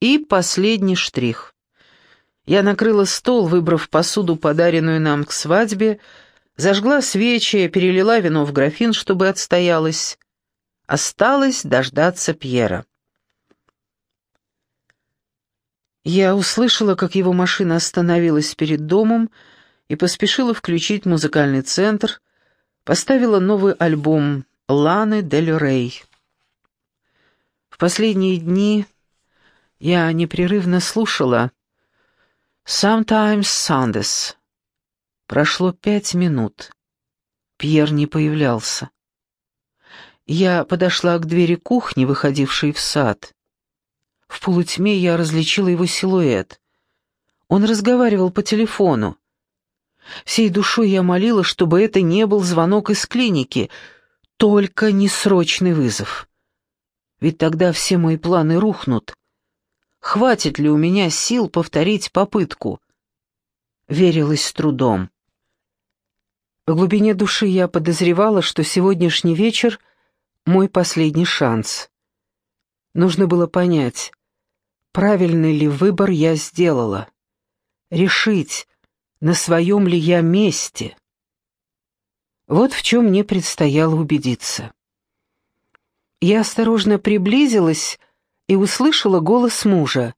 И последний штрих. Я накрыла стол, выбрав посуду, подаренную нам к свадьбе, зажгла свечи, перелила вино в графин, чтобы отстоялось. Осталось дождаться Пьера. Я услышала, как его машина остановилась перед домом и поспешила включить музыкальный центр, поставила новый альбом Ланы Дель Рей. В последние дни я непрерывно слушала «Sometimes Sundays». Прошло пять минут. Пьер не появлялся. Я подошла к двери кухни, выходившей в сад. В полутьме я различила его силуэт. Он разговаривал по телефону. Всей душой я молила, чтобы это не был звонок из клиники, только не срочный вызов. Ведь тогда все мои планы рухнут. Хватит ли у меня сил повторить попытку? Верилась с трудом. В глубине души я подозревала, что сегодняшний вечер — мой последний шанс. Нужно было понять, правильный ли выбор я сделала. Решить, на своем ли я месте. Вот в чем мне предстояло убедиться. Я осторожно приблизилась и услышала голос мужа.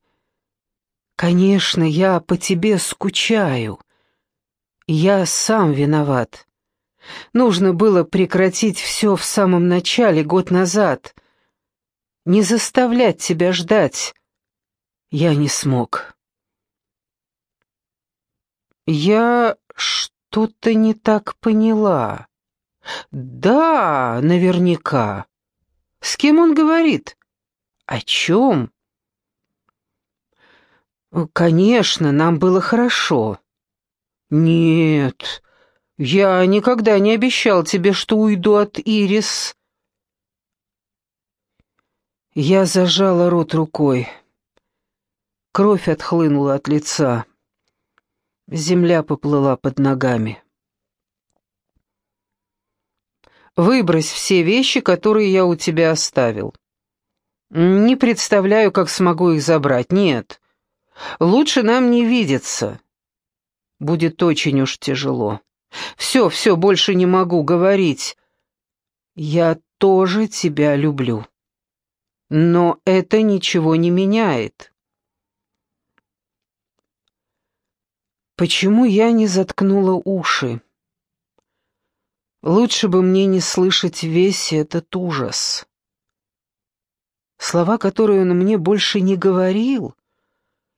«Конечно, я по тебе скучаю. Я сам виноват. Нужно было прекратить все в самом начале, год назад. Не заставлять тебя ждать, я не смог. Я что-то не так поняла. Да, наверняка. С кем он говорит? О чем? Конечно, нам было хорошо. Нет, я никогда не обещал тебе, что уйду от Ирис. Я зажала рот рукой. Кровь отхлынула от лица. Земля поплыла под ногами. «Выбрось все вещи, которые я у тебя оставил. Не представляю, как смогу их забрать. Нет. Лучше нам не видеться. Будет очень уж тяжело. Все, все, больше не могу говорить. Я тоже тебя люблю. Но это ничего не меняет. Почему я не заткнула уши? Лучше бы мне не слышать весь этот ужас. Слова, которые он мне больше не говорил,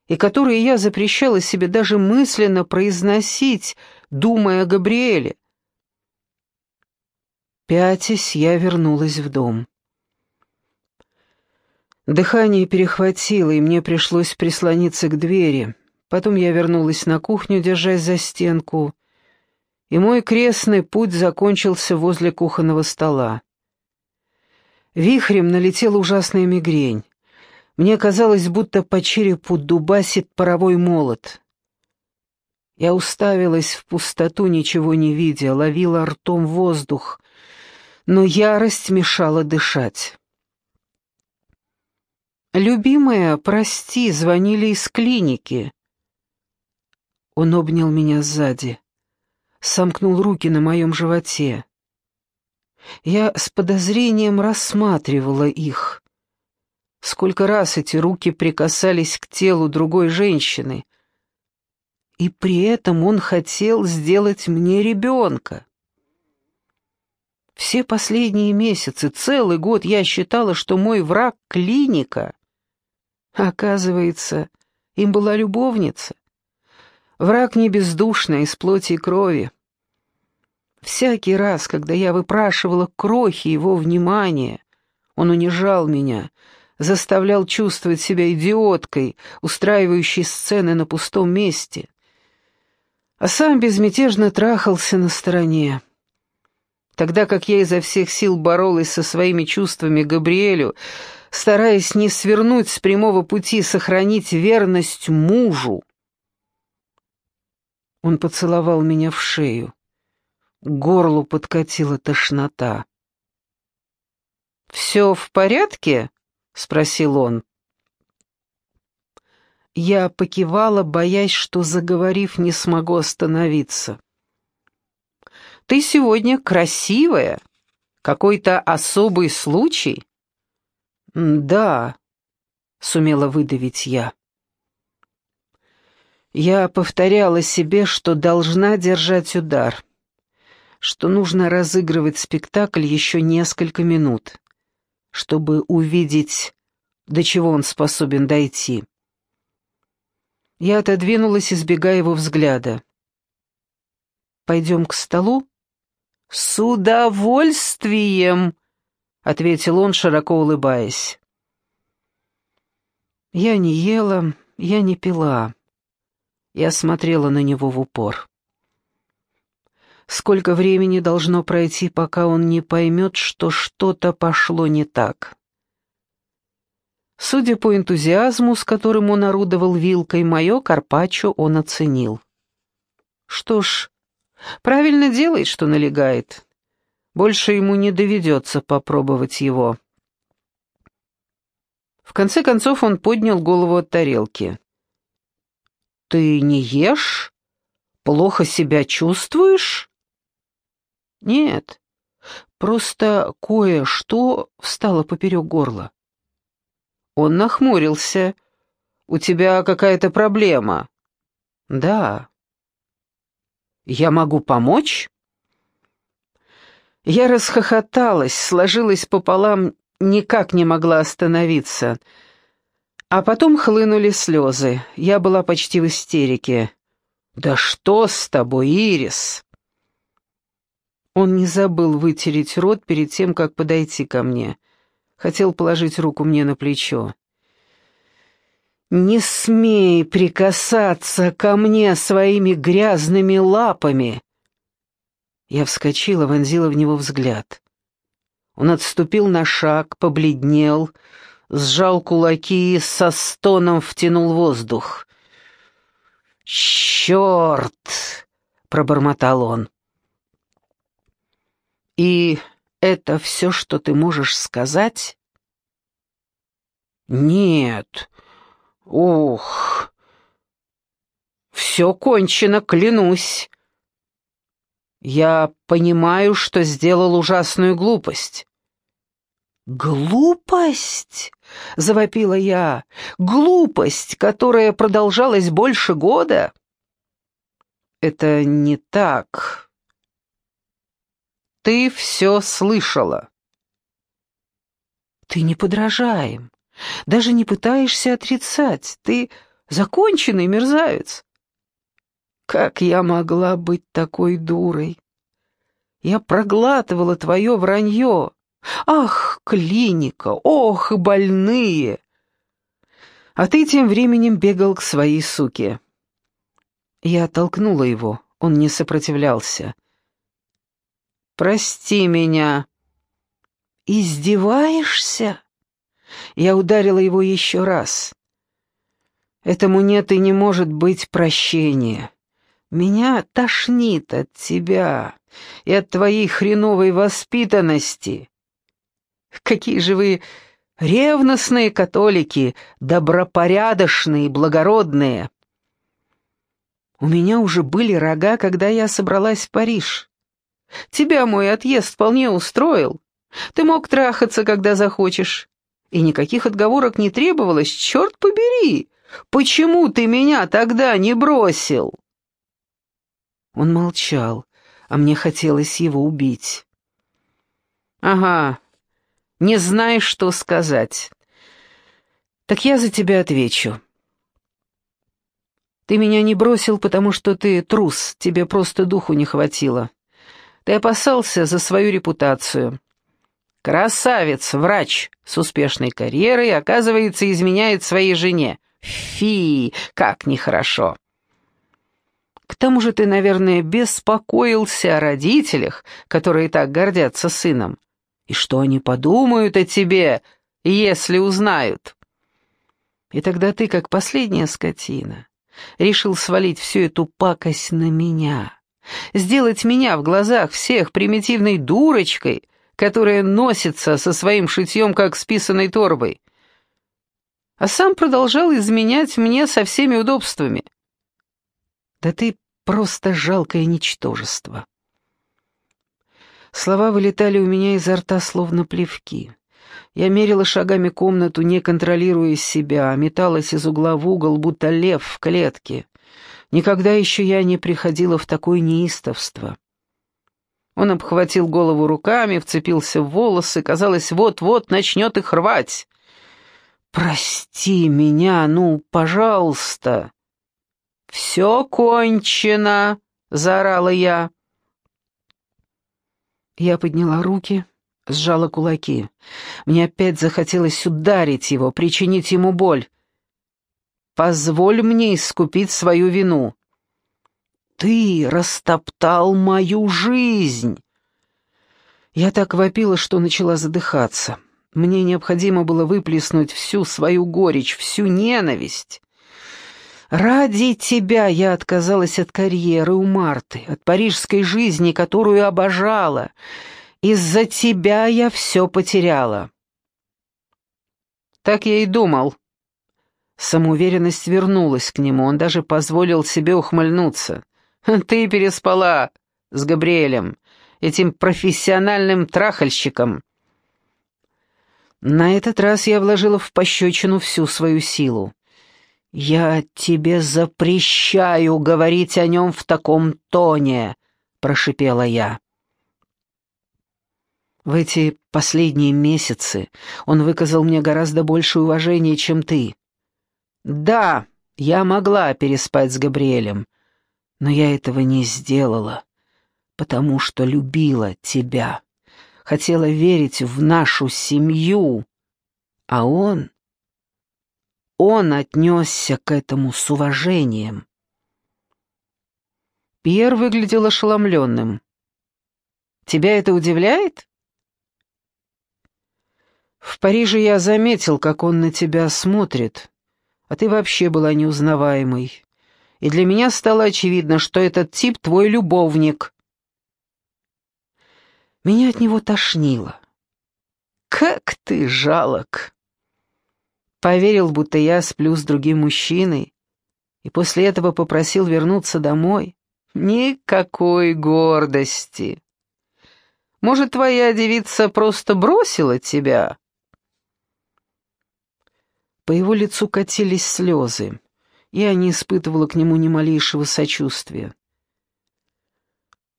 и которые я запрещала себе даже мысленно произносить, думая о Габриэле. Пятясь, я вернулась в дом. Дыхание перехватило, и мне пришлось прислониться к двери. Потом я вернулась на кухню, держась за стенку, и мой крестный путь закончился возле кухонного стола. Вихрем налетела ужасная мигрень. Мне казалось, будто по черепу дубасит паровой молот. Я уставилась в пустоту, ничего не видя, ловила ртом воздух, но ярость мешала дышать. «Любимая, прости, звонили из клиники». Он обнял меня сзади, сомкнул руки на моем животе. Я с подозрением рассматривала их. Сколько раз эти руки прикасались к телу другой женщины. И при этом он хотел сделать мне ребенка. Все последние месяцы, целый год я считала, что мой враг — клиника. Оказывается, им была любовница. Враг не бездушный, из плоти и крови. Всякий раз, когда я выпрашивала крохи его внимания, он унижал меня, заставлял чувствовать себя идиоткой, устраивающей сцены на пустом месте, а сам безмятежно трахался на стороне. Тогда как я изо всех сил боролась со своими чувствами Габриэлю, стараясь не свернуть с прямого пути, сохранить верность мужу, он поцеловал меня в шею. Горлу подкатила тошнота. «Все в порядке?» — спросил он. Я покивала, боясь, что, заговорив, не смогу остановиться. «Ты сегодня красивая. Какой-то особый случай?» «Да», — сумела выдавить я. Я повторяла себе, что должна держать удар, что нужно разыгрывать спектакль еще несколько минут, чтобы увидеть, до чего он способен дойти. Я отодвинулась, избегая его взгляда. «Пойдем к столу?» «С удовольствием!» — ответил он, широко улыбаясь. Я не ела, я не пила. Я смотрела на него в упор. Сколько времени должно пройти, пока он не поймет, что что-то пошло не так? Судя по энтузиазму, с которым он орудовал вилкой, мое карпаччо он оценил. Что ж, правильно делает, что налегает. Больше ему не доведется попробовать его. В конце концов он поднял голову от тарелки. «Ты не ешь? Плохо себя чувствуешь?» «Нет, просто кое-что встало поперек горла». Он нахмурился. «У тебя какая-то проблема?» «Да». «Я могу помочь?» Я расхохоталась, сложилась пополам, никак не могла остановиться. А потом хлынули слезы. Я была почти в истерике. «Да что с тобой, Ирис?» Он не забыл вытереть рот перед тем, как подойти ко мне хотел положить руку мне на плечо. «Не смей прикасаться ко мне своими грязными лапами!» Я вскочила, вонзила в него взгляд. Он отступил на шаг, побледнел, сжал кулаки и со стоном втянул воздух. «Черт!» — пробормотал он. И это все, что ты можешь сказать? Нет. Ух. Все кончено, клянусь. Я понимаю, что сделал ужасную глупость. «Глупость!» — завопила я. «Глупость, которая продолжалась больше года?» «Это не так», ты все слышала. Ты не подражаем, даже не пытаешься отрицать. Ты законченный мерзавец. Как я могла быть такой дурой? Я проглатывала твое вранье. Ах, клиника, ох, больные! А ты тем временем бегал к своей суке. Я оттолкнула его, он не сопротивлялся. Прости меня». «Издеваешься?» Я ударила его еще раз. «Этому нет и не может быть прощения. Меня тошнит от тебя и от твоей хреновой воспитанности. Какие же вы ревностные католики, добропорядочные, благородные!» У меня уже были рога, когда я собралась в Париж. Тебя мой отъезд вполне устроил. Ты мог трахаться, когда захочешь. И никаких отговорок не требовалось, черт побери! Почему ты меня тогда не бросил?» Он молчал, а мне хотелось его убить. «Ага, не знаешь, что сказать. Так я за тебя отвечу. Ты меня не бросил, потому что ты трус, тебе просто духу не хватило. Ты опасался за свою репутацию. Красавец, врач с успешной карьерой, оказывается, изменяет своей жене. Фи, как нехорошо. К тому же ты, наверное, беспокоился о родителях, которые так гордятся сыном. И что они подумают о тебе, если узнают? И тогда ты, как последняя скотина, решил свалить всю эту пакость на меня сделать меня в глазах всех примитивной дурочкой, которая носится со своим шитьем, как с писаной торбой. а сам продолжал изменять мне со всеми удобствами. Да ты просто жалкое ничтожество. Слова вылетали у меня изо рта, словно плевки. Я мерила шагами комнату, не контролируя себя, металась из угла в угол, будто лев в клетке. Никогда еще я не приходила в такое неистовство. Он обхватил голову руками, вцепился в волосы, казалось, вот-вот начнет их рвать. «Прости меня, ну, пожалуйста!» «Все кончено!» — заорала я. Я подняла руки, сжала кулаки. Мне опять захотелось ударить его, причинить ему боль. «Позволь мне искупить свою вину». «Ты растоптал мою жизнь!» Я так вопила, что начала задыхаться. Мне необходимо было выплеснуть всю свою горечь, всю ненависть. Ради тебя я отказалась от карьеры у Марты, от парижской жизни, которую обожала. Из-за тебя я все потеряла. Так я и думал. Самоуверенность вернулась к нему, он даже позволил себе ухмыльнуться. Ты переспала с Габриэлем, этим профессиональным трахальщиком. На этот раз я вложила в пощечину всю свою силу. «Я тебе запрещаю говорить о нем в таком тоне», — прошипела я. В эти последние месяцы он выказал мне гораздо больше уважения, чем ты. Да, я могла переспать с Габриэлем, но я этого не сделала, потому что любила тебя, хотела верить в нашу семью, а он он отнесся к этому с уважением. Пьер выглядел ошеломленным. «Тебя это удивляет?» «В Париже я заметил, как он на тебя смотрит, а ты вообще была неузнаваемой, и для меня стало очевидно, что этот тип твой любовник». Меня от него тошнило. «Как ты жалок!» Поверил, будто я сплю с другим мужчиной, и после этого попросил вернуться домой. Никакой гордости. Может, твоя девица просто бросила тебя?» По его лицу катились слезы. Я не испытывала к нему ни малейшего сочувствия.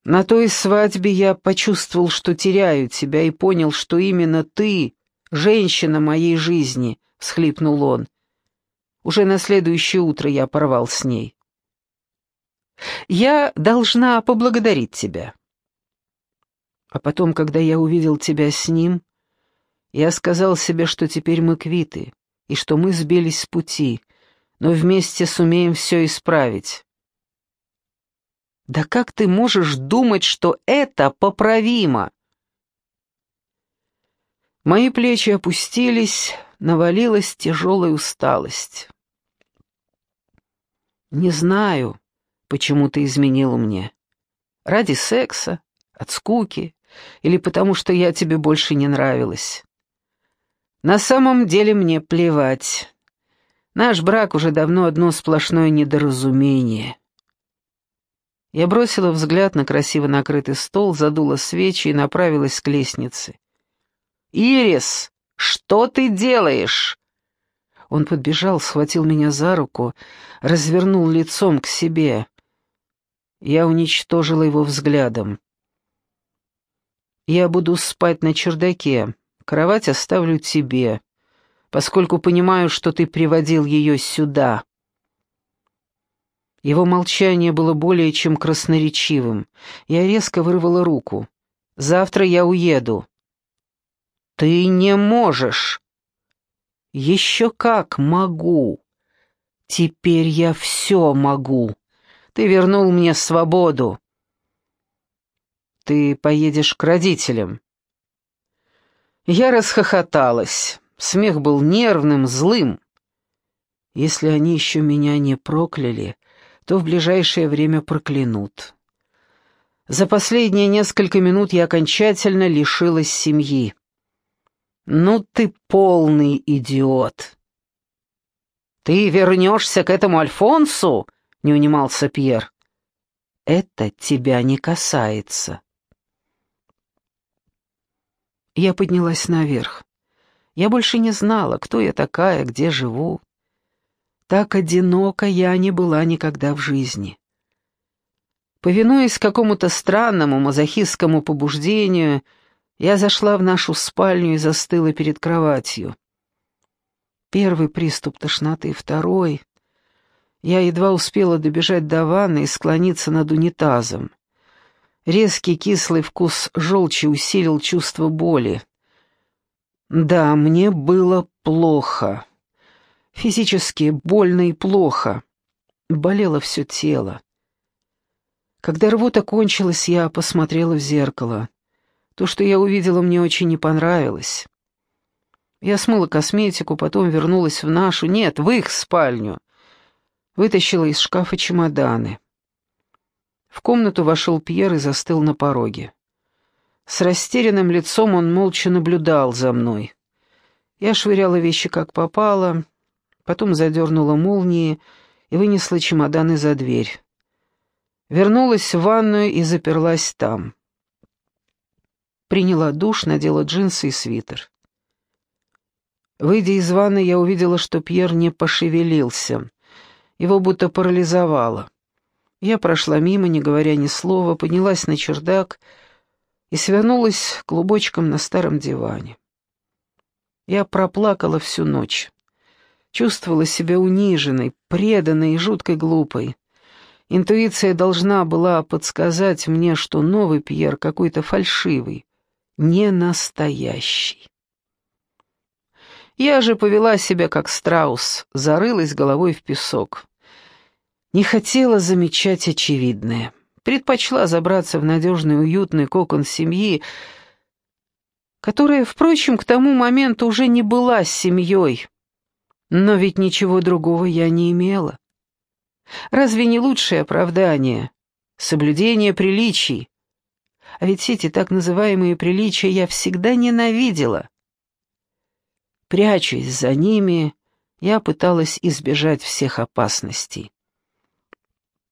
На той свадьбе я почувствовал, что теряю тебя, и понял, что именно ты — женщина моей жизни — всхлипнул он. Уже на следующее утро я порвал с ней. Я должна поблагодарить тебя. А потом, когда я увидел тебя с ним, я сказал себе, что теперь мы квиты, и что мы сбились с пути, но вместе сумеем все исправить. Да как ты можешь думать, что это поправимо? Мои плечи опустились, навалилась тяжелая усталость. «Не знаю, почему ты изменила мне. Ради секса, от скуки или потому, что я тебе больше не нравилась. На самом деле мне плевать. Наш брак уже давно одно сплошное недоразумение». Я бросила взгляд на красиво накрытый стол, задула свечи и направилась к лестнице. «Ирис!» Что ты делаешь?» Он подбежал, схватил меня за руку, развернул лицом к себе. Я уничтожила его взглядом. «Я буду спать на чердаке, кровать оставлю тебе, поскольку понимаю, что ты приводил ее сюда». Его молчание было более чем красноречивым. Я резко вырвала руку. «Завтра я уеду». «Ты не можешь!» «Еще как могу! Теперь я все могу! Ты вернул мне свободу!» «Ты поедешь к родителям!» Я расхохоталась. Смех был нервным, злым. Если они еще меня не прокляли, то в ближайшее время проклянут. За последние несколько минут я окончательно лишилась семьи. «Ну ты полный идиот!» «Ты вернешься к этому Альфонсу?» — не унимался Пьер. «Это тебя не касается». Я поднялась наверх. Я больше не знала, кто я такая, где живу. Так одиноко я не была никогда в жизни. Повинуясь какому-то странному мазохистскому побуждению, я зашла в нашу спальню и застыла перед кроватью. Первый приступ тошноты, второй. Я едва успела добежать до ванны и склониться над унитазом. Резкий кислый вкус желчи усилил чувство боли. Да, мне было плохо. Физически больно и плохо. Болело все тело. Когда рвота кончилась, я посмотрела в зеркало. То, что я увидела, мне очень не понравилось. Я смыла косметику, потом вернулась в нашу, нет, в их спальню. Вытащила из шкафа чемоданы. В комнату вошел Пьер и застыл на пороге. С растерянным лицом он молча наблюдал за мной. Я швыряла вещи как попало, потом задернула молнии и вынесла чемоданы за дверь. Вернулась в ванную и заперлась там. Приняла душ, надела джинсы и свитер. Выйдя из ванны, я увидела, что Пьер не пошевелился. Его будто парализовало. Я прошла мимо, не говоря ни слова, поднялась на чердак и свернулась клубочком на старом диване. Я проплакала всю ночь. Чувствовала себя униженной, преданной и жуткой глупой. Интуиция должна была подсказать мне, что новый Пьер какой-то фальшивый, не настоящий. Я же повела себя как страус, зарылась головой в песок. Не хотела замечать очевидное. Предпочла забраться в надежный уютный кокон семьи, которая, впрочем, к тому моменту уже не была семьей. Но ведь ничего другого я не имела. Разве не лучшее оправдание? Соблюдение приличий. А ведь эти так называемые приличия я всегда ненавидела. Прячась за ними, я пыталась избежать всех опасностей.